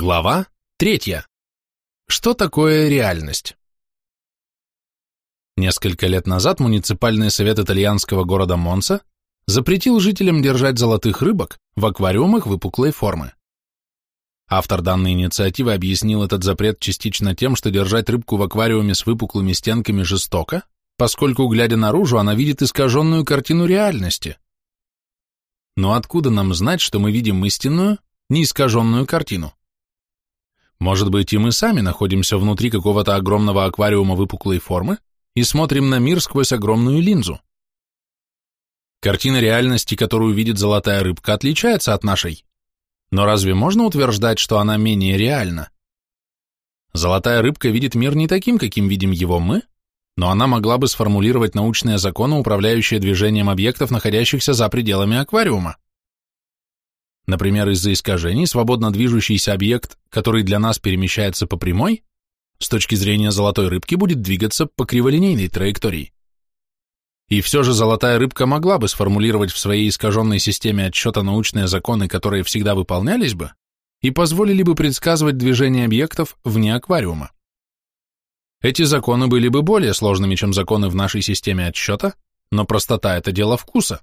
Глава третья. Что такое реальность? Несколько лет назад муниципальный совет итальянского города Монса запретил жителям держать золотых рыбок в аквариумах выпуклой формы. Автор данной инициативы объяснил этот запрет частично тем, что держать рыбку в аквариуме с выпуклыми стенками жестоко, поскольку, глядя наружу, она видит искаженную картину реальности. Но откуда нам знать, что мы видим истинную, неискаженную картину? Может быть, и мы сами находимся внутри какого-то огромного аквариума выпуклой формы и смотрим на мир сквозь огромную линзу. Картина реальности, которую видит золотая рыбка, отличается от нашей. Но разве можно утверждать, что она менее реальна? Золотая рыбка видит мир не таким, каким видим его мы, но она могла бы сформулировать научные законы, управляющие движением объектов, находящихся за пределами аквариума. Например, из-за искажений свободно движущийся объект, который для нас перемещается по прямой, с точки зрения золотой рыбки будет двигаться по криволинейной траектории. И все же золотая рыбка могла бы сформулировать в своей искаженной системе отсчета научные законы, которые всегда выполнялись бы, и позволили бы предсказывать движение объектов вне аквариума. Эти законы были бы более сложными, чем законы в нашей системе отсчета, но простота – это дело вкуса.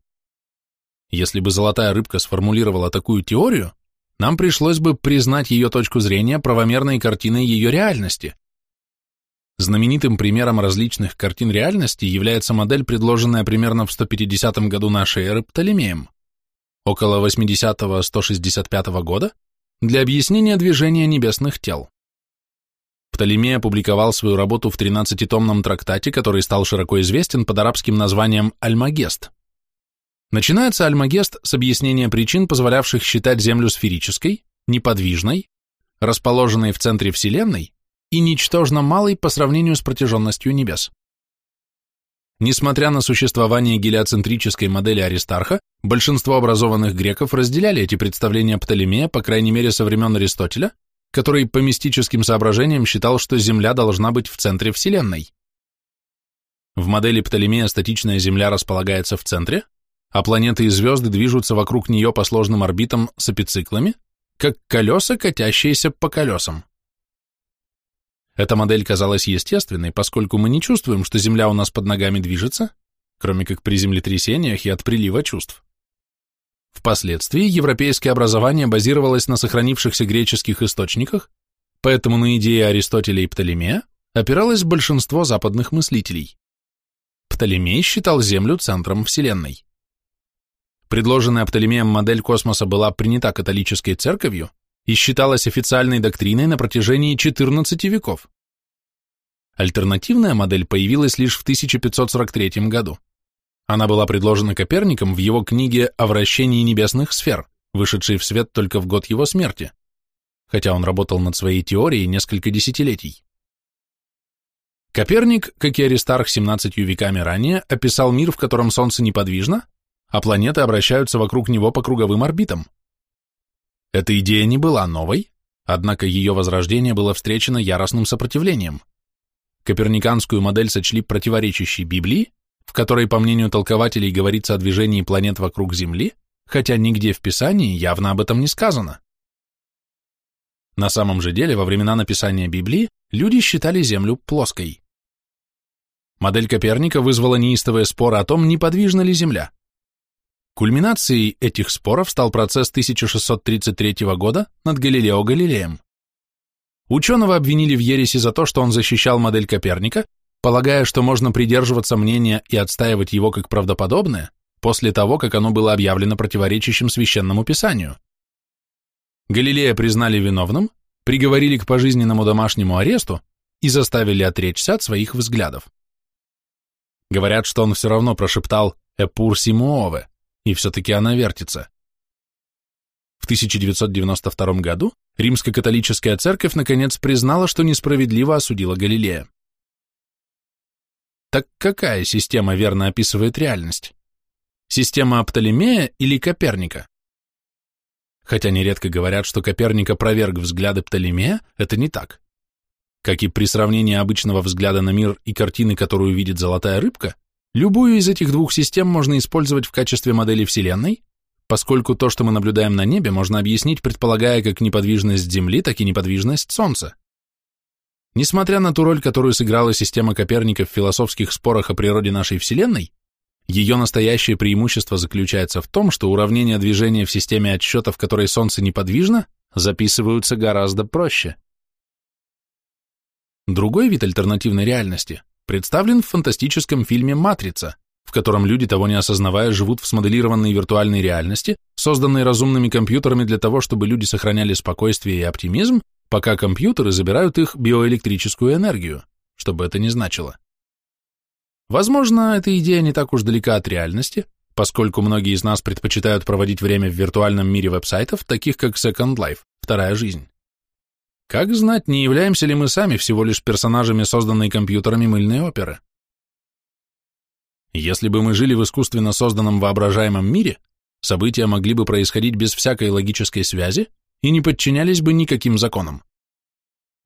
Если бы золотая рыбка сформулировала такую теорию, нам пришлось бы признать ее точку зрения правомерной картиной ее реальности. Знаменитым примером различных картин реальности является модель, предложенная примерно в 150 году нашей эры Птолемеем, около 80-165 года, для объяснения движения небесных тел. Птолемей опубликовал свою работу в 13-томном трактате, который стал широко известен под арабским названием «Альмагест», Начинается Альмагест с объяснения причин, позволявших считать Землю сферической, неподвижной, расположенной в центре Вселенной и ничтожно малой по сравнению с протяженностью небес. Несмотря на существование гелиоцентрической модели Аристарха, большинство образованных греков разделяли эти представления Птолемея, по крайней мере со времен Аристотеля, который по мистическим соображениям считал, что Земля должна быть в центре Вселенной. В модели Птолемея статичная Земля располагается в центре, а планеты и звезды движутся вокруг нее по сложным орбитам с эпициклами, как колеса, катящиеся по колесам. Эта модель казалась естественной, поскольку мы не чувствуем, что Земля у нас под ногами движется, кроме как при землетрясениях и от прилива чувств. Впоследствии европейское образование базировалось на сохранившихся греческих источниках, поэтому на идеи Аристотеля и Птолемея опиралось большинство западных мыслителей. Птолемей считал Землю центром Вселенной. Предложенная Птолемеем модель космоса была принята католической церковью и считалась официальной доктриной на протяжении 14 веков. Альтернативная модель появилась лишь в 1543 году. Она была предложена Коперником в его книге «О вращении небесных сфер», вышедшей в свет только в год его смерти, хотя он работал над своей теорией несколько десятилетий. Коперник, как и Аристарх 17 веками ранее, описал мир, в котором Солнце неподвижно, а планеты обращаются вокруг него по круговым орбитам. Эта идея не была новой, однако ее возрождение было встречено яростным сопротивлением. Коперниканскую модель сочли противоречащей Библии, в которой, по мнению толкователей, говорится о движении планет вокруг Земли, хотя нигде в Писании явно об этом не сказано. На самом же деле, во времена написания Библии люди считали Землю плоской. Модель Коперника вызвала неистовые споры о том, неподвижна ли Земля. Кульминацией этих споров стал процесс 1633 года над Галилео Галилеем. Ученого обвинили в ереси за то, что он защищал модель Коперника, полагая, что можно придерживаться мнения и отстаивать его как правдоподобное после того, как оно было объявлено противоречащим священному писанию. Галилея признали виновным, приговорили к пожизненному домашнему аресту и заставили отречься от своих взглядов. Говорят, что он все равно прошептал «Эпур Симуове», и все-таки она вертится. В 1992 году римско-католическая церковь наконец признала, что несправедливо осудила Галилея. Так какая система верно описывает реальность? Система Птолемея или Коперника? Хотя нередко говорят, что Коперник опроверг взгляды Птолемея, это не так. Как и при сравнении обычного взгляда на мир и картины, которую видит золотая рыбка, Любую из этих двух систем можно использовать в качестве модели Вселенной, поскольку то, что мы наблюдаем на небе, можно объяснить, предполагая как неподвижность Земли, так и неподвижность Солнца. Несмотря на ту роль, которую сыграла система Коперника в философских спорах о природе нашей Вселенной, ее настоящее преимущество заключается в том, что уравнения движения в системе отсчета, в которой Солнце неподвижно, записываются гораздо проще. Другой вид альтернативной реальности представлен в фантастическом фильме «Матрица», в котором люди, того не осознавая, живут в смоделированной виртуальной реальности, созданной разумными компьютерами для того, чтобы люди сохраняли спокойствие и оптимизм, пока компьютеры забирают их биоэлектрическую энергию, что бы это ни значило. Возможно, эта идея не так уж далека от реальности, поскольку многие из нас предпочитают проводить время в виртуальном мире веб-сайтов, таких как Second Life, вторая жизнь. Как знать, не являемся ли мы сами всего лишь персонажами созданной компьютерами мыльной оперы? Если бы мы жили в искусственно созданном воображаемом мире, события могли бы происходить без всякой логической связи и не подчинялись бы никаким законам.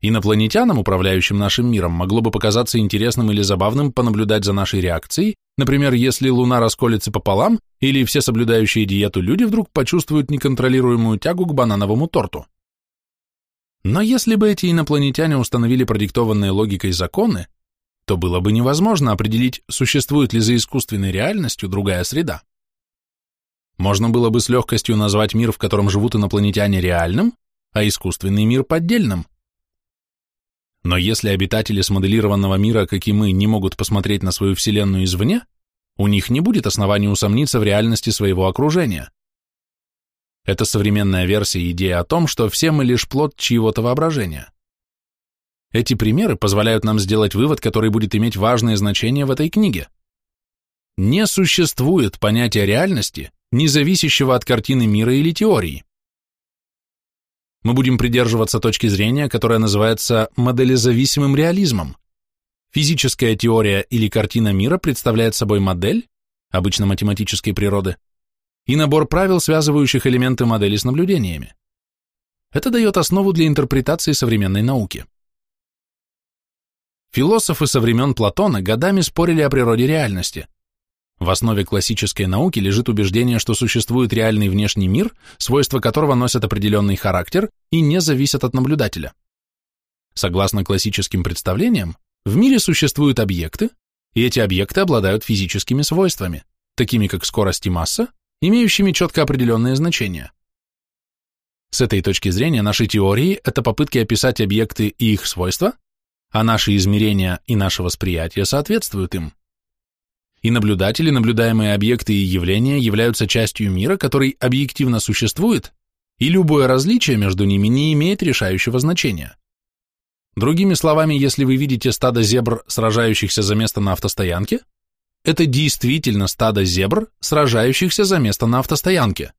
Инопланетянам, управляющим нашим миром, могло бы показаться интересным или забавным понаблюдать за нашей реакцией, например, если Луна расколется пополам, или все соблюдающие диету люди вдруг почувствуют неконтролируемую тягу к банановому торту. Но если бы эти инопланетяне установили продиктованные логикой законы, то было бы невозможно определить, существует ли за искусственной реальностью другая среда. Можно было бы с легкостью назвать мир, в котором живут инопланетяне, реальным, а искусственный мир – поддельным. Но если обитатели смоделированного мира, как и мы, не могут посмотреть на свою Вселенную извне, у них не будет оснований усомниться в реальности своего окружения. Это современная версия идеи о том, что все мы лишь плод чьего-то воображения. Эти примеры позволяют нам сделать вывод, который будет иметь важное значение в этой книге. Не существует понятия реальности, не зависящего от картины мира или теории мы будем придерживаться точки зрения, которая называется моделезависимым реализмом. Физическая теория или картина мира представляет собой модель, обычно математической природы, и набор правил, связывающих элементы модели с наблюдениями. Это дает основу для интерпретации современной науки. Философы со времен Платона годами спорили о природе реальности – в основе классической науки лежит убеждение, что существует реальный внешний мир, свойства которого носят определенный характер и не зависят от наблюдателя. Согласно классическим представлениям, в мире существуют объекты, и эти объекты обладают физическими свойствами, такими как скорость и масса, имеющими четко определенные значения. С этой точки зрения наши теории – это попытки описать объекты и их свойства, а наши измерения и наше восприятие соответствуют им и наблюдатели, наблюдаемые объекты и явления являются частью мира, который объективно существует, и любое различие между ними не имеет решающего значения. Другими словами, если вы видите стадо зебр, сражающихся за место на автостоянке, это действительно стадо зебр, сражающихся за место на автостоянке.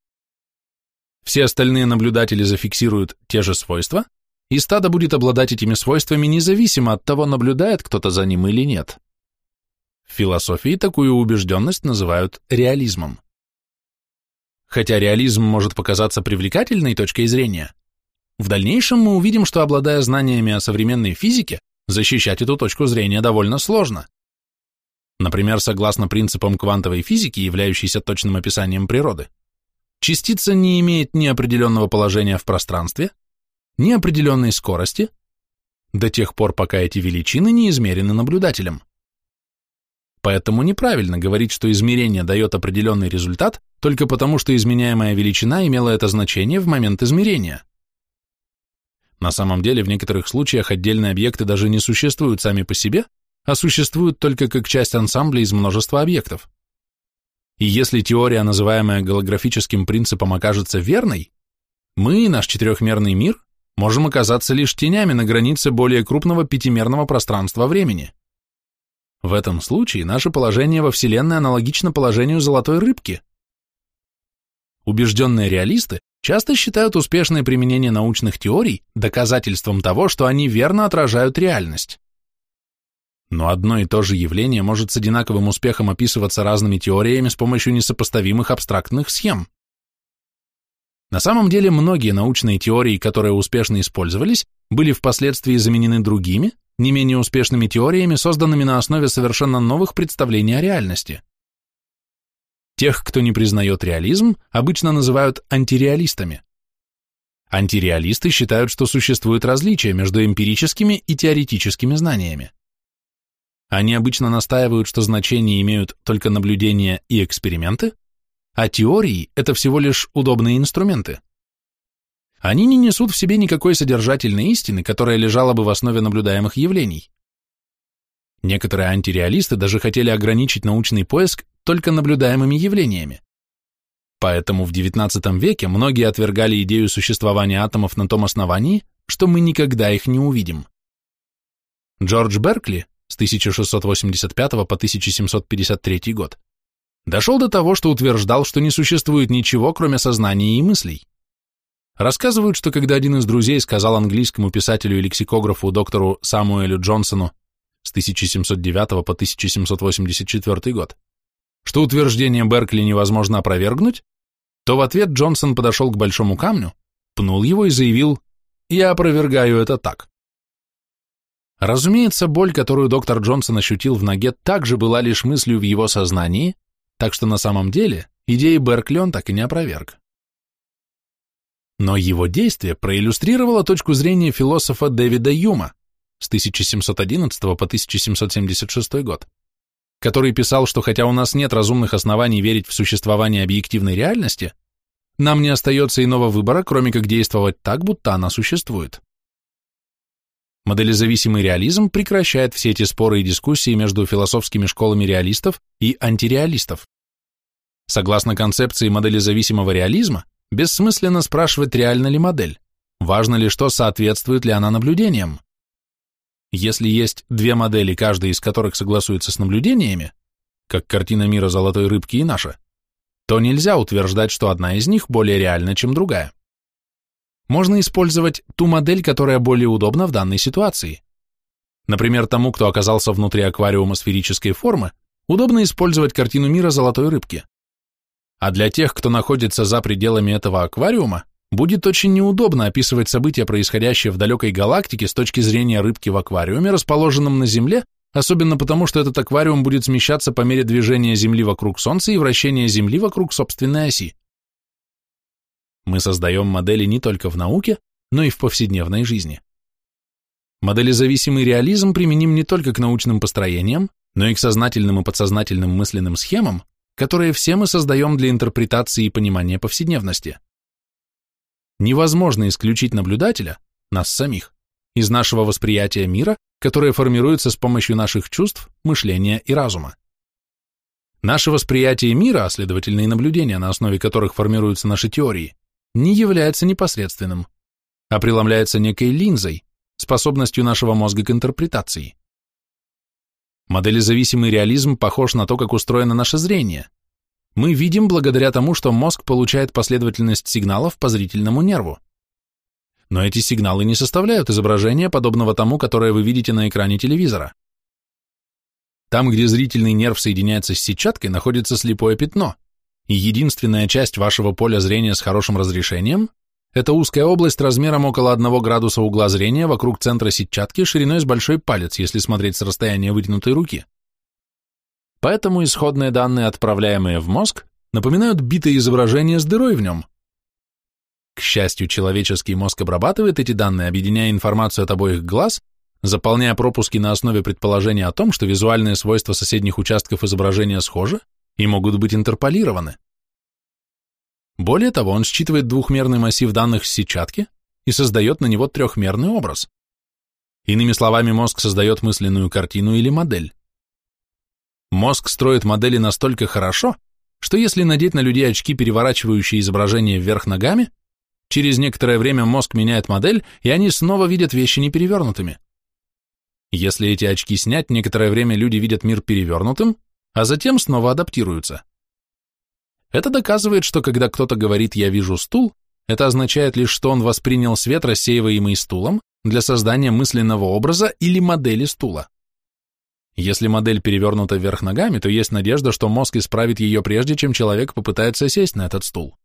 Все остальные наблюдатели зафиксируют те же свойства, и стадо будет обладать этими свойствами независимо от того, наблюдает кто-то за ним или нет. В философии такую убежденность называют реализмом. Хотя реализм может показаться привлекательной точкой зрения, в дальнейшем мы увидим, что, обладая знаниями о современной физике, защищать эту точку зрения довольно сложно. Например, согласно принципам квантовой физики, являющейся точным описанием природы, частица не имеет ни определенного положения в пространстве, ни определенной скорости, до тех пор, пока эти величины не измерены наблюдателем. Поэтому неправильно говорить, что измерение дает определенный результат только потому, что изменяемая величина имела это значение в момент измерения. На самом деле, в некоторых случаях отдельные объекты даже не существуют сами по себе, а существуют только как часть ансамбля из множества объектов. И если теория, называемая голографическим принципом, окажется верной, мы, наш четырехмерный мир, можем оказаться лишь тенями на границе более крупного пятимерного пространства времени. В этом случае наше положение во Вселенной аналогично положению золотой рыбки. Убежденные реалисты часто считают успешное применение научных теорий доказательством того, что они верно отражают реальность. Но одно и то же явление может с одинаковым успехом описываться разными теориями с помощью несопоставимых абстрактных схем. На самом деле многие научные теории, которые успешно использовались, были впоследствии заменены другими, не менее успешными теориями, созданными на основе совершенно новых представлений о реальности. Тех, кто не признает реализм, обычно называют антиреалистами. Антиреалисты считают, что существует различие между эмпирическими и теоретическими знаниями. Они обычно настаивают, что значение имеют только наблюдения и эксперименты, а теории – это всего лишь удобные инструменты. Они не несут в себе никакой содержательной истины, которая лежала бы в основе наблюдаемых явлений. Некоторые антиреалисты даже хотели ограничить научный поиск только наблюдаемыми явлениями. Поэтому в XIX веке многие отвергали идею существования атомов на том основании, что мы никогда их не увидим. Джордж Беркли с 1685 по 1753 год дошел до того, что утверждал, что не существует ничего, кроме сознания и мыслей. Рассказывают, что когда один из друзей сказал английскому писателю и лексикографу доктору Самуэлю Джонсону с 1709 по 1784 год, что утверждение Беркли невозможно опровергнуть, то в ответ Джонсон подошел к большому камню, пнул его и заявил «Я опровергаю это так». Разумеется, боль, которую доктор Джонсон ощутил в ноге, также была лишь мыслью в его сознании, так что на самом деле идеи Беркли он так и не опроверг. Но его действие проиллюстрировало точку зрения философа Дэвида Юма с 1711 по 1776 год, который писал, что хотя у нас нет разумных оснований верить в существование объективной реальности, нам не остается иного выбора, кроме как действовать так, будто она существует. Моделезависимый реализм прекращает все эти споры и дискуссии между философскими школами реалистов и антиреалистов. Согласно концепции модели зависимого реализма, Бессмысленно спрашивать, реально ли модель, важно ли что, соответствует ли она наблюдениям. Если есть две модели, каждая из которых согласуется с наблюдениями, как картина мира золотой рыбки и наша, то нельзя утверждать, что одна из них более реальна, чем другая. Можно использовать ту модель, которая более удобна в данной ситуации. Например, тому, кто оказался внутри аквариума сферической формы, удобно использовать картину мира золотой рыбки. А для тех, кто находится за пределами этого аквариума, будет очень неудобно описывать события, происходящие в далекой галактике с точки зрения рыбки в аквариуме, расположенном на Земле, особенно потому, что этот аквариум будет смещаться по мере движения Земли вокруг Солнца и вращения Земли вокруг собственной оси. Мы создаем модели не только в науке, но и в повседневной жизни. Моделезависимый реализм применим не только к научным построениям, но и к сознательным и подсознательным мысленным схемам, которые все мы создаем для интерпретации и понимания повседневности. Невозможно исключить наблюдателя, нас самих, из нашего восприятия мира, которое формируется с помощью наших чувств, мышления и разума. Наше восприятие мира, а следовательно и наблюдения, на основе которых формируются наши теории, не является непосредственным, а преломляется некой линзой, способностью нашего мозга к интерпретации. Моделезависимый реализм похож на то, как устроено наше зрение. Мы видим благодаря тому, что мозг получает последовательность сигналов по зрительному нерву. Но эти сигналы не составляют изображения, подобного тому, которое вы видите на экране телевизора. Там, где зрительный нерв соединяется с сетчаткой, находится слепое пятно, единственная часть вашего поля зрения с хорошим разрешением это узкая область размером около 1 градуса угла зрения вокруг центра сетчатки шириной с большой палец, если смотреть с расстояния вытянутой руки. Поэтому исходные данные, отправляемые в мозг, напоминают битое изображение с дырой в нем. К счастью, человеческий мозг обрабатывает эти данные, объединяя информацию от обоих глаз, заполняя пропуски на основе предположения о том, что визуальные свойства соседних участков изображения схожи и могут быть интерполированы. Более того, он считывает двухмерный массив данных с сетчатки и создает на него трехмерный образ. Иными словами, мозг создает мысленную картину или модель. Мозг строит модели настолько хорошо, что если надеть на людей очки, переворачивающие изображение вверх ногами, через некоторое время мозг меняет модель, и они снова видят вещи неперевернутыми. Если эти очки снять, некоторое время люди видят мир перевернутым, а затем снова адаптируются. Это доказывает, что когда кто-то говорит «я вижу стул», это означает лишь, что он воспринял свет, рассеиваемый стулом, для создания мысленного образа или модели стула. Если модель перевернута вверх ногами, то есть надежда, что мозг исправит ее прежде, чем человек попытается сесть на этот стул.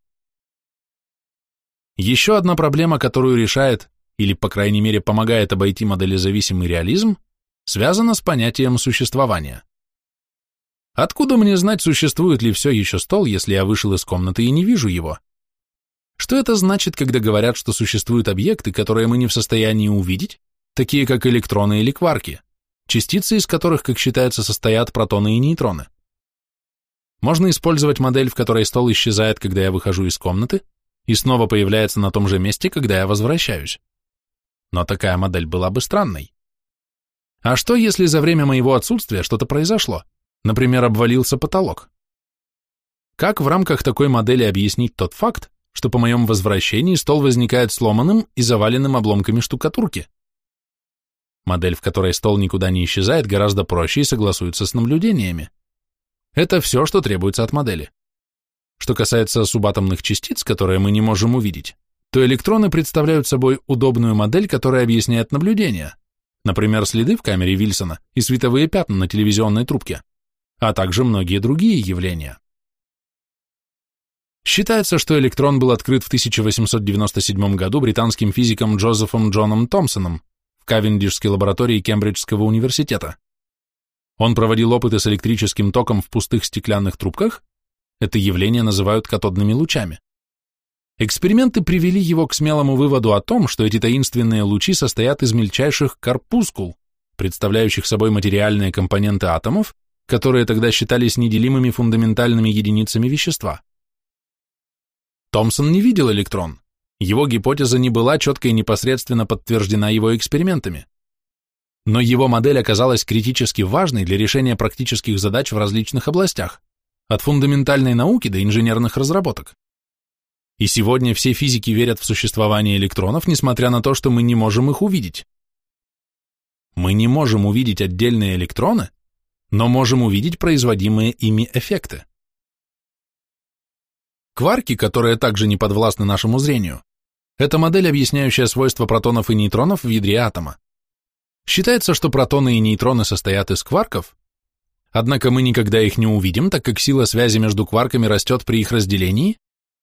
Еще одна проблема, которую решает, или, по крайней мере, помогает обойти моделезависимый реализм, связана с понятием существования. Откуда мне знать, существует ли все еще стол, если я вышел из комнаты и не вижу его? Что это значит, когда говорят, что существуют объекты, которые мы не в состоянии увидеть, такие как электроны или кварки, частицы из которых, как считается, состоят протоны и нейтроны? Можно использовать модель, в которой стол исчезает, когда я выхожу из комнаты, и снова появляется на том же месте, когда я возвращаюсь. Но такая модель была бы странной. А что, если за время моего отсутствия что-то произошло? Например, обвалился потолок. Как в рамках такой модели объяснить тот факт, что по моем возвращении стол возникает сломанным и заваленным обломками штукатурки? Модель, в которой стол никуда не исчезает, гораздо проще и согласуется с наблюдениями. Это все, что требуется от модели. Что касается субатомных частиц, которые мы не можем увидеть, то электроны представляют собой удобную модель, которая объясняет наблюдения, например, следы в камере Вильсона и световые пятна на телевизионной трубке а также многие другие явления. Считается, что электрон был открыт в 1897 году британским физиком Джозефом Джоном Томпсоном в Кавендишской лаборатории Кембриджского университета. Он проводил опыты с электрическим током в пустых стеклянных трубках, это явление называют катодными лучами. Эксперименты привели его к смелому выводу о том, что эти таинственные лучи состоят из мельчайших корпускул, представляющих собой материальные компоненты атомов, которые тогда считались неделимыми фундаментальными единицами вещества. Томпсон не видел электрон, его гипотеза не была четко и непосредственно подтверждена его экспериментами. Но его модель оказалась критически важной для решения практических задач в различных областях, от фундаментальной науки до инженерных разработок. И сегодня все физики верят в существование электронов, несмотря на то, что мы не можем их увидеть. Мы не можем увидеть отдельные электроны, но можем увидеть производимые ими эффекты. Кварки, которые также не подвластны нашему зрению, это модель, объясняющая свойства протонов и нейтронов в ядре атома. Считается, что протоны и нейтроны состоят из кварков, однако мы никогда их не увидим, так как сила связи между кварками растет при их разделении,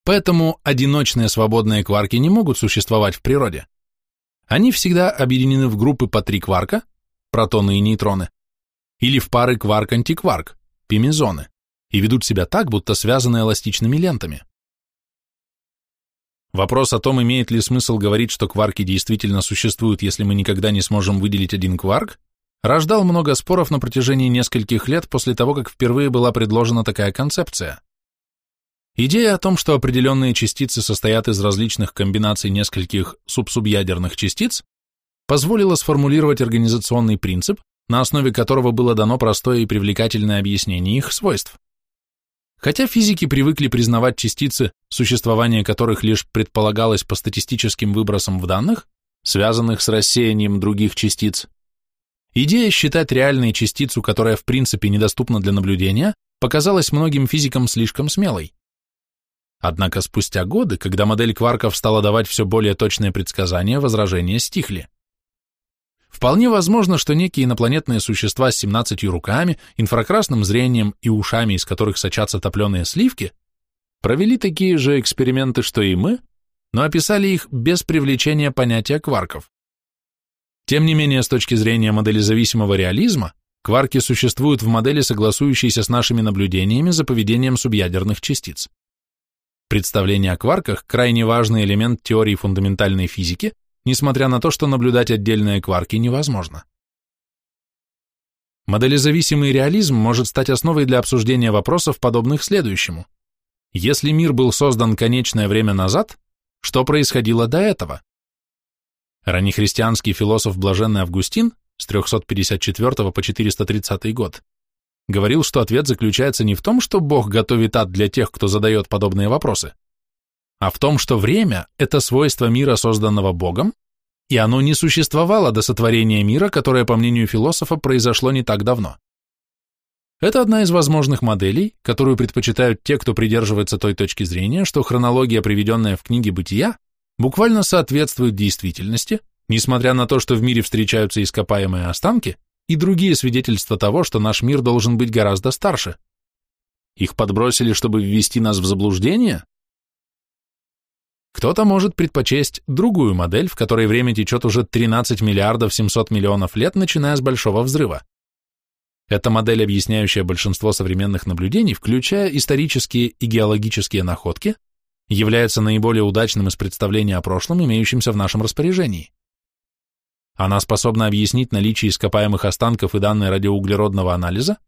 поэтому одиночные свободные кварки не могут существовать в природе. Они всегда объединены в группы по три кварка, протоны и нейтроны, или в пары кварк-антикварк, пимезоны, и ведут себя так, будто связаны эластичными лентами. Вопрос о том, имеет ли смысл говорить, что кварки действительно существуют, если мы никогда не сможем выделить один кварк, рождал много споров на протяжении нескольких лет после того, как впервые была предложена такая концепция. Идея о том, что определенные частицы состоят из различных комбинаций нескольких субсубъядерных частиц, позволила сформулировать организационный принцип, на основе которого было дано простое и привлекательное объяснение их свойств. Хотя физики привыкли признавать частицы, существование которых лишь предполагалось по статистическим выбросам в данных, связанных с рассеянием других частиц, идея считать реальной частицу, которая в принципе недоступна для наблюдения, показалась многим физикам слишком смелой. Однако спустя годы, когда модель кварков стала давать все более точные предсказания, возражения стихли. Вполне возможно, что некие инопланетные существа с 17 руками, инфракрасным зрением и ушами, из которых сочатся топленые сливки, провели такие же эксперименты, что и мы, но описали их без привлечения понятия кварков. Тем не менее, с точки зрения модели зависимого реализма, кварки существуют в модели, согласующейся с нашими наблюдениями за поведением субъядерных частиц. Представление о кварках – крайне важный элемент теории фундаментальной физики, несмотря на то, что наблюдать отдельные кварки невозможно. Моделезависимый реализм может стать основой для обсуждения вопросов, подобных следующему. Если мир был создан конечное время назад, что происходило до этого? Раннехристианский философ Блаженный Августин с 354 по 430 год говорил, что ответ заключается не в том, что Бог готовит ад для тех, кто задает подобные вопросы, а в том, что время – это свойство мира, созданного Богом, и оно не существовало до сотворения мира, которое, по мнению философа, произошло не так давно. Это одна из возможных моделей, которую предпочитают те, кто придерживается той точки зрения, что хронология, приведенная в книге «Бытия», буквально соответствует действительности, несмотря на то, что в мире встречаются ископаемые останки и другие свидетельства того, что наш мир должен быть гораздо старше. Их подбросили, чтобы ввести нас в заблуждение? Кто-то может предпочесть другую модель, в которой время течет уже 13 миллиардов 700 миллионов лет, начиная с Большого взрыва. Это модель, объясняющая большинство современных наблюдений, включая исторические и геологические находки, является наиболее удачным из представлений о прошлом, имеющимся в нашем распоряжении. Она способна объяснить наличие ископаемых останков и данные радиоуглеродного анализа,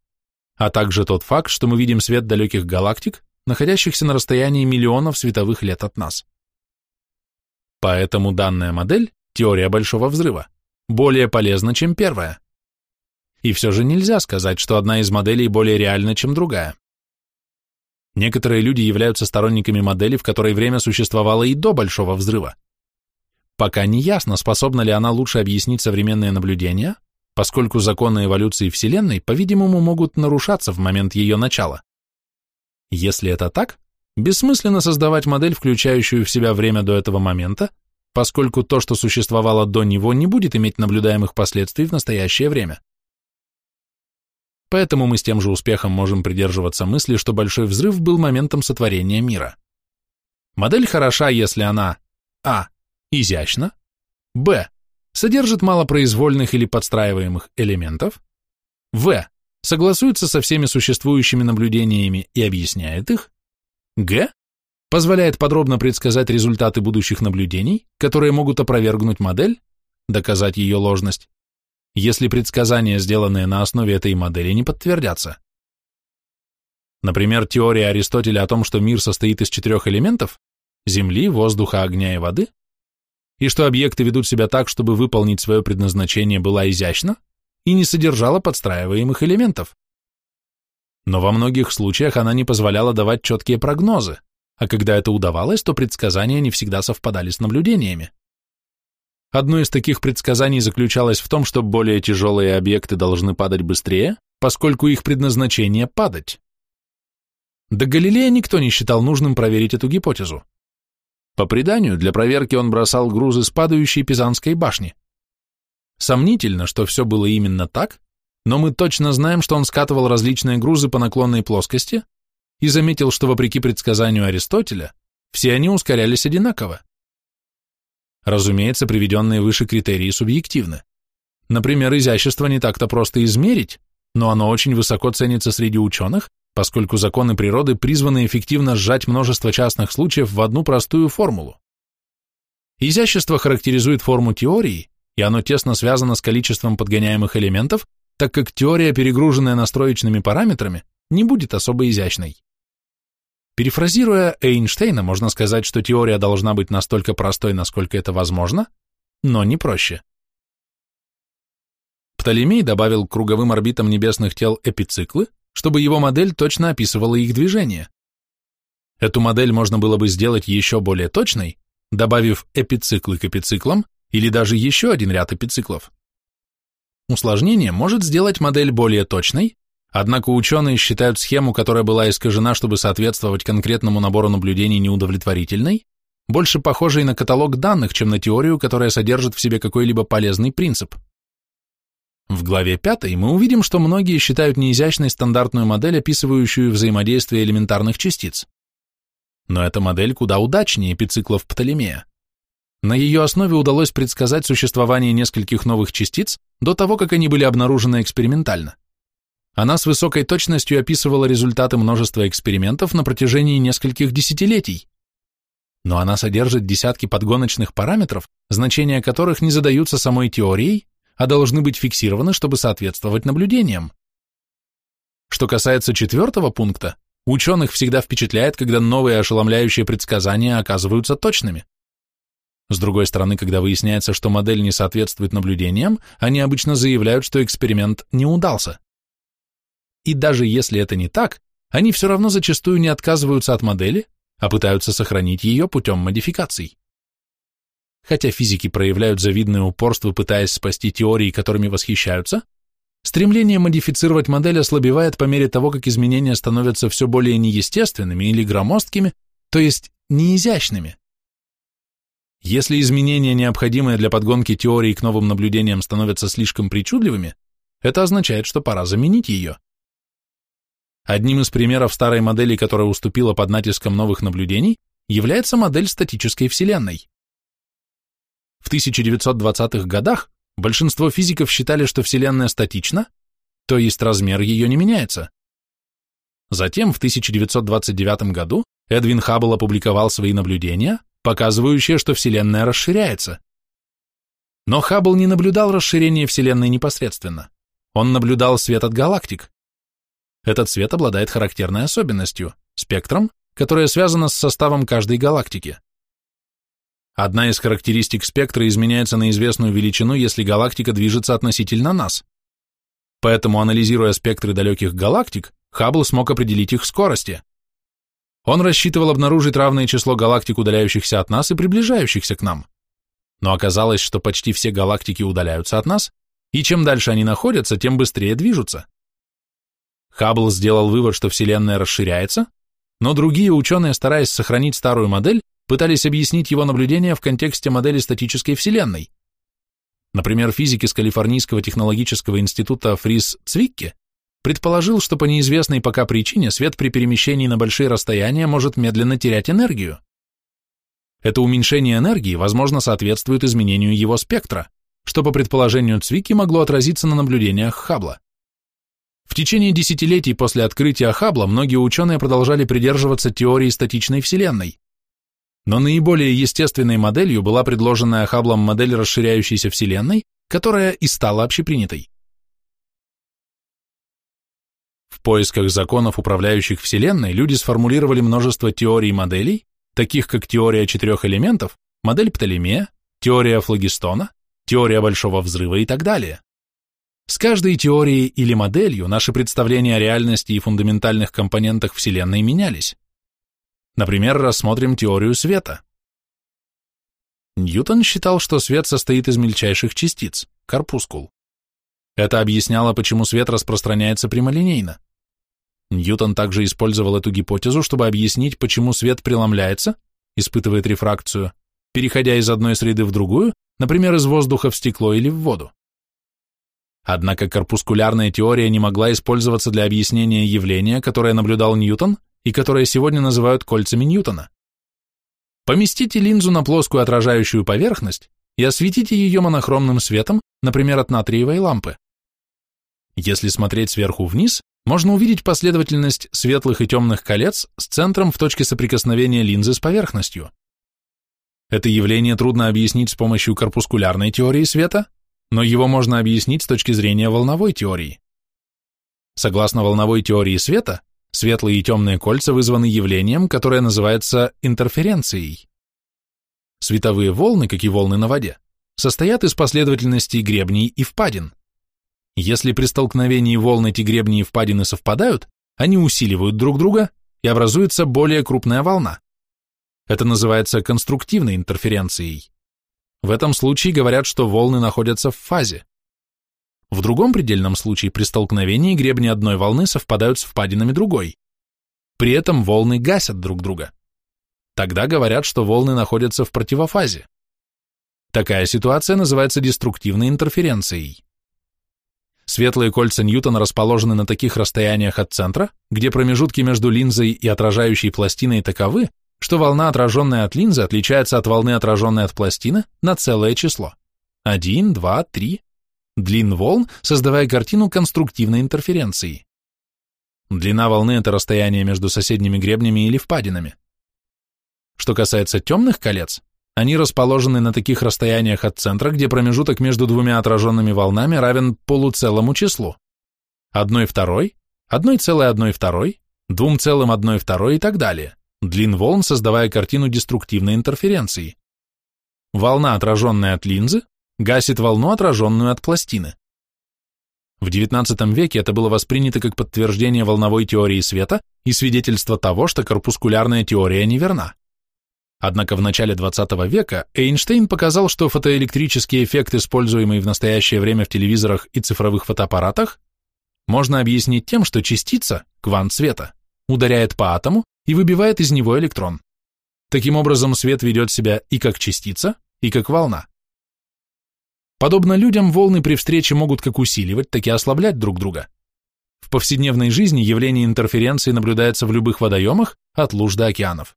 а также тот факт, что мы видим свет далеких галактик, находящихся на расстоянии миллионов световых лет от нас. Поэтому данная модель, теория Большого Взрыва, более полезна, чем первая. И все же нельзя сказать, что одна из моделей более реальна, чем другая. Некоторые люди являются сторонниками модели, в которой время существовало и до Большого Взрыва. Пока не ясно, способна ли она лучше объяснить современные наблюдения, поскольку законы эволюции Вселенной, по-видимому, могут нарушаться в момент ее начала. Если это так, бессмысленно создавать модель, включающую в себя время до этого момента, поскольку то, что существовало до него, не будет иметь наблюдаемых последствий в настоящее время. Поэтому мы с тем же успехом можем придерживаться мысли, что Большой Взрыв был моментом сотворения мира. Модель хороша, если она а. изящна, б. содержит мало произвольных или подстраиваемых элементов, в. согласуется со всеми существующими наблюдениями и объясняет их, г. позволяет подробно предсказать результаты будущих наблюдений, которые могут опровергнуть модель, доказать ее ложность, если предсказания, сделанные на основе этой модели, не подтвердятся. Например, теория Аристотеля о том, что мир состоит из четырех элементов – земли, воздуха, огня и воды, и что объекты ведут себя так, чтобы выполнить свое предназначение, была изящна и не содержала подстраиваемых элементов. Но во многих случаях она не позволяла давать четкие прогнозы, а когда это удавалось, то предсказания не всегда совпадали с наблюдениями. Одно из таких предсказаний заключалось в том, что более тяжелые объекты должны падать быстрее, поскольку их предназначение – падать. До Галилея никто не считал нужным проверить эту гипотезу. По преданию, для проверки он бросал грузы с падающей Пизанской башни. Сомнительно, что все было именно так, но мы точно знаем, что он скатывал различные грузы по наклонной плоскости и заметил, что вопреки предсказанию Аристотеля, все они ускорялись одинаково. Разумеется, приведенные выше критерии субъективны. Например, изящество не так-то просто измерить, но оно очень высоко ценится среди ученых, поскольку законы природы призваны эффективно сжать множество частных случаев в одну простую формулу. Изящество характеризует форму теории, и оно тесно связано с количеством подгоняемых элементов, так как теория, перегруженная настроечными параметрами, не будет особо изящной. Перефразируя Эйнштейна, можно сказать, что теория должна быть настолько простой, насколько это возможно, но не проще. Птолемей добавил к круговым орбитам небесных тел эпициклы, чтобы его модель точно описывала их движение. Эту модель можно было бы сделать еще более точной, добавив эпициклы к эпициклам или даже еще один ряд эпициклов. Усложнение может сделать модель более точной, Однако ученые считают схему, которая была искажена, чтобы соответствовать конкретному набору наблюдений неудовлетворительной, больше похожей на каталог данных, чем на теорию, которая содержит в себе какой-либо полезный принцип. В главе 5 мы увидим, что многие считают неизящной стандартную модель, описывающую взаимодействие элементарных частиц. Но эта модель куда удачнее эпициклов Птолемея. На ее основе удалось предсказать существование нескольких новых частиц до того, как они были обнаружены экспериментально. Она с высокой точностью описывала результаты множества экспериментов на протяжении нескольких десятилетий. Но она содержит десятки подгоночных параметров, значения которых не задаются самой теорией, а должны быть фиксированы, чтобы соответствовать наблюдениям. Что касается четвертого пункта, ученых всегда впечатляет, когда новые ошеломляющие предсказания оказываются точными. С другой стороны, когда выясняется, что модель не соответствует наблюдениям, они обычно заявляют, что эксперимент не удался. И даже если это не так, они все равно зачастую не отказываются от модели, а пытаются сохранить ее путем модификаций. Хотя физики проявляют завидное упорство, пытаясь спасти теории, которыми восхищаются, стремление модифицировать модель ослабевает по мере того, как изменения становятся все более неестественными или громоздкими, то есть неизящными. Если изменения, необходимые для подгонки теории к новым наблюдениям, становятся слишком причудливыми, это означает, что пора заменить ее. Одним из примеров старой модели, которая уступила под натиском новых наблюдений, является модель статической Вселенной. В 1920-х годах большинство физиков считали, что Вселенная статична, то есть размер ее не меняется. Затем в 1929 году Эдвин Хаббл опубликовал свои наблюдения, показывающие, что Вселенная расширяется. Но Хаббл не наблюдал расширение Вселенной непосредственно. Он наблюдал свет от галактик. Этот свет обладает характерной особенностью – спектром, которая связана с составом каждой галактики. Одна из характеристик спектра изменяется на известную величину, если галактика движется относительно нас. Поэтому, анализируя спектры далеких галактик, Хаббл смог определить их скорости. Он рассчитывал обнаружить равное число галактик, удаляющихся от нас и приближающихся к нам. Но оказалось, что почти все галактики удаляются от нас, и чем дальше они находятся, тем быстрее движутся. Хаббл сделал вывод, что Вселенная расширяется, но другие ученые, стараясь сохранить старую модель, пытались объяснить его наблюдения в контексте модели статической Вселенной. Например, физик из Калифорнийского технологического института Фрис Цвикке предположил, что по неизвестной пока причине свет при перемещении на большие расстояния может медленно терять энергию. Это уменьшение энергии, возможно, соответствует изменению его спектра, что по предположению Цвики могло отразиться на наблюдениях Хаббла. В течение десятилетий после открытия Хаббла многие ученые продолжали придерживаться теории статичной Вселенной. Но наиболее естественной моделью была предложенная Хабблом модель расширяющейся Вселенной, которая и стала общепринятой. Поисках законов, управляющих Вселенной, люди сформулировали множество теорий и моделей, таких как теория четырех элементов, модель Птолемея, теория флогистона, теория Большого Взрыва и так далее. С каждой теорией или моделью наши представления о реальности и фундаментальных компонентах Вселенной менялись. Например, рассмотрим теорию света. Ньютон считал, что свет состоит из мельчайших частиц, корпускул. Это объясняло, почему свет распространяется прямолинейно. Ньютон также использовал эту гипотезу, чтобы объяснить, почему свет преломляется, испытывает рефракцию, переходя из одной среды в другую, например, из воздуха в стекло или в воду. Однако корпускулярная теория не могла использоваться для объяснения явления, которое наблюдал Ньютон и которое сегодня называют кольцами Ньютона. Поместите линзу на плоскую отражающую поверхность и осветите ее монохромным светом, например, от натриевой лампы. Если смотреть сверху вниз, можно увидеть последовательность светлых и темных колец с центром в точке соприкосновения линзы с поверхностью. Это явление трудно объяснить с помощью корпускулярной теории света, но его можно объяснить с точки зрения волновой теории. Согласно волновой теории света, светлые и темные кольца вызваны явлением, которое называется интерференцией. Световые волны, как и волны на воде, состоят из последовательностей гребней и впадин. Если при столкновении волн эти гребни и впадины совпадают, они усиливают друг друга и образуется более крупная волна. Это называется конструктивной интерференцией. В этом случае говорят, что волны находятся в фазе. В другом предельном случае при столкновении гребни одной волны совпадают с впадинами другой. При этом волны гасят друг друга. Тогда говорят, что волны находятся в противофазе. Такая ситуация называется деструктивной интерференцией. Светлые кольца Ньютона расположены на таких расстояниях от центра, где промежутки между линзой и отражающей пластиной таковы, что волна, отраженная от линзы, отличается от волны, отраженной от пластины, на целое число. 1, 2, 3. Длин волн, создавая картину конструктивной интерференции. Длина волны – это расстояние между соседними гребнями или впадинами. Что касается темных колец, они расположены на таких расстояниях от центра, где промежуток между двумя отраженными волнами равен полуцелому числу. Одной второй, одной целой одной второй, двум целым одной второй и так далее. Длин волн, создавая картину деструктивной интерференции. Волна, отраженная от линзы, гасит волну, отраженную от пластины. В XIX веке это было воспринято как подтверждение волновой теории света и свидетельство того, что корпускулярная теория неверна. Однако в начале XX века Эйнштейн показал, что фотоэлектрический эффект, используемый в настоящее время в телевизорах и цифровых фотоаппаратах, можно объяснить тем, что частица, квант света, ударяет по атому и выбивает из него электрон. Таким образом, свет ведет себя и как частица, и как волна. Подобно людям, волны при встрече могут как усиливать, так и ослаблять друг друга. В повседневной жизни явление интерференции наблюдается в любых водоемах, от луж до океанов.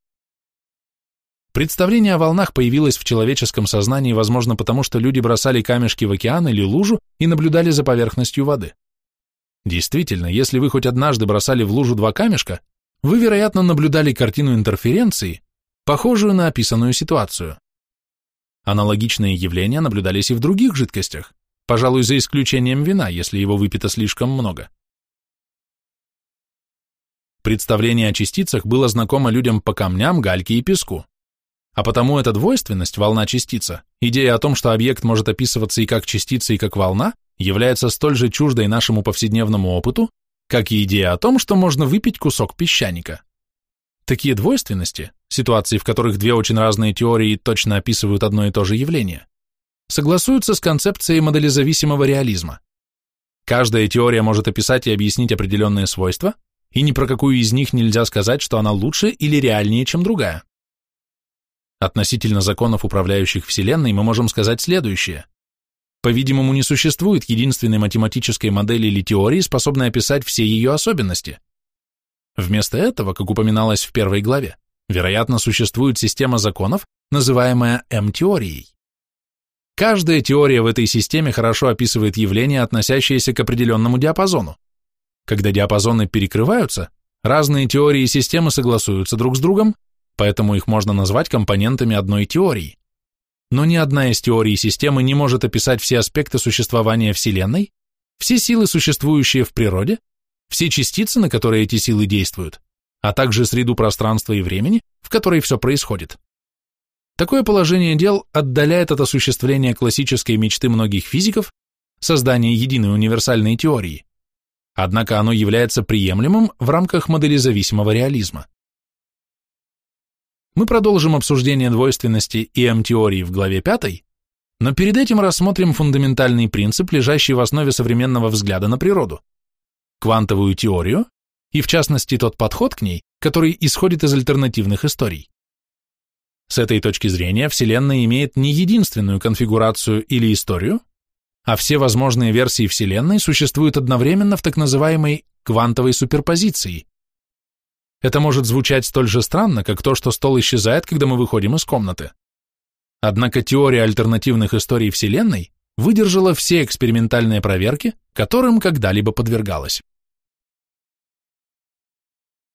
Представление о волнах появилось в человеческом сознании, возможно, потому что люди бросали камешки в океан или лужу и наблюдали за поверхностью воды. Действительно, если вы хоть однажды бросали в лужу два камешка, вы, вероятно, наблюдали картину интерференции, похожую на описанную ситуацию. Аналогичные явления наблюдались и в других жидкостях, пожалуй, за исключением вина, если его выпито слишком много. Представление о частицах было знакомо людям по камням, гальке и песку. А потому эта двойственность, волна-частица, идея о том, что объект может описываться и как частица, и как волна, является столь же чуждой нашему повседневному опыту, как и идея о том, что можно выпить кусок песчаника. Такие двойственности, ситуации, в которых две очень разные теории точно описывают одно и то же явление, согласуются с концепцией моделезависимого реализма. Каждая теория может описать и объяснить определенные свойства, и ни про какую из них нельзя сказать, что она лучше или реальнее, чем другая. Относительно законов, управляющих Вселенной, мы можем сказать следующее. По-видимому, не существует единственной математической модели или теории, способной описать все ее особенности. Вместо этого, как упоминалось в первой главе, вероятно, существует система законов, называемая М-теорией. Каждая теория в этой системе хорошо описывает явления, относящиеся к определенному диапазону. Когда диапазоны перекрываются, разные теории и системы согласуются друг с другом, поэтому их можно назвать компонентами одной теории. Но ни одна из теорий системы не может описать все аспекты существования Вселенной, все силы, существующие в природе, все частицы, на которые эти силы действуют, а также среду пространства и времени, в которой все происходит. Такое положение дел отдаляет от осуществления классической мечты многих физиков создания единой универсальной теории, однако оно является приемлемым в рамках модели реализма. Мы продолжим обсуждение двойственности и М-теории в главе 5, но перед этим рассмотрим фундаментальный принцип, лежащий в основе современного взгляда на природу – квантовую теорию и, в частности, тот подход к ней, который исходит из альтернативных историй. С этой точки зрения Вселенная имеет не единственную конфигурацию или историю, а все возможные версии Вселенной существуют одновременно в так называемой квантовой суперпозиции, это может звучать столь же странно, как то, что стол исчезает, когда мы выходим из комнаты. Однако теория альтернативных историй Вселенной выдержала все экспериментальные проверки, которым когда-либо подвергалась.